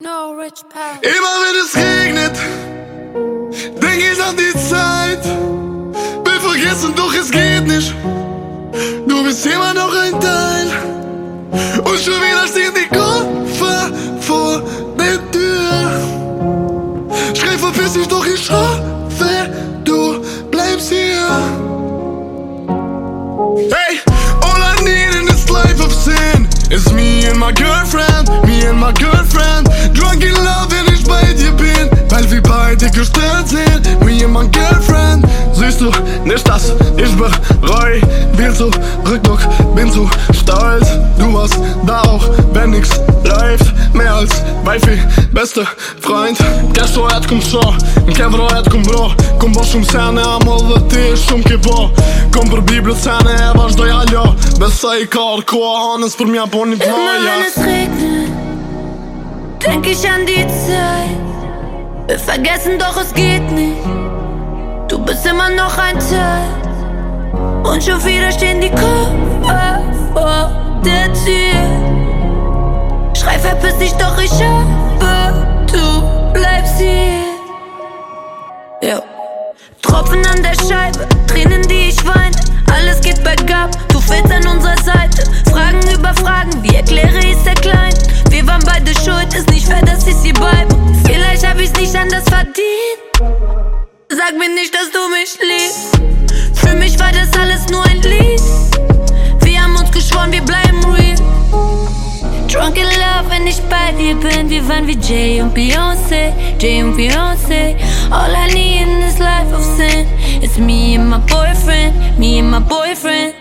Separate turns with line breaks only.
No.
Immer wenn es regnet, denk ich an die Zeit. Will vergessen, doch es geht nicht. Du bist immer noch ein Teil. Und schon wieder stehen die Koffer vor der Tür. Schrei, verpiss dich, doch ich hoffe, du bleibst hier. Hey, all I need in this life of sin is me and my girlfriend, me and my girlfriend. Girlfriend. Siehst du nicht, dass ich bereu? Will zurück, doch bin zu stolz. Du warst da auch, wenn nix läuft. Mehr als Wifi, beste Freund. Questo é de como só, quebra é de como bro. Com boš shumë sene, a më dhe ti shumë ke bo. Kom për Biblit sene, e vazhdoj alo. Besoj ka koa hanës për mja po një
Immer wenn es regnet, denk ich an die Zeit. Wir vergessen, doch es geht nicht. Noch ein Teil. Und schon wieder stehen die Koffer vor der Tür. Schrei, verpiss dich, doch ich hoffe, du bleibst hier. Ja. Tropfen an der Scheibe, Tränen, die ich weine. Alles geht bergab, Sag mir nicht, dass du mich liebst. Für mich war das alles nur ein Lied. Wir haben uns geschworen, wir bleiben real. Drunk in love, wenn ich bei dir bin. Wir waren wie Jay und Beyoncé, Jay und Beyoncé. All I need in this life of sin is me and my boyfriend, me and my boyfriend.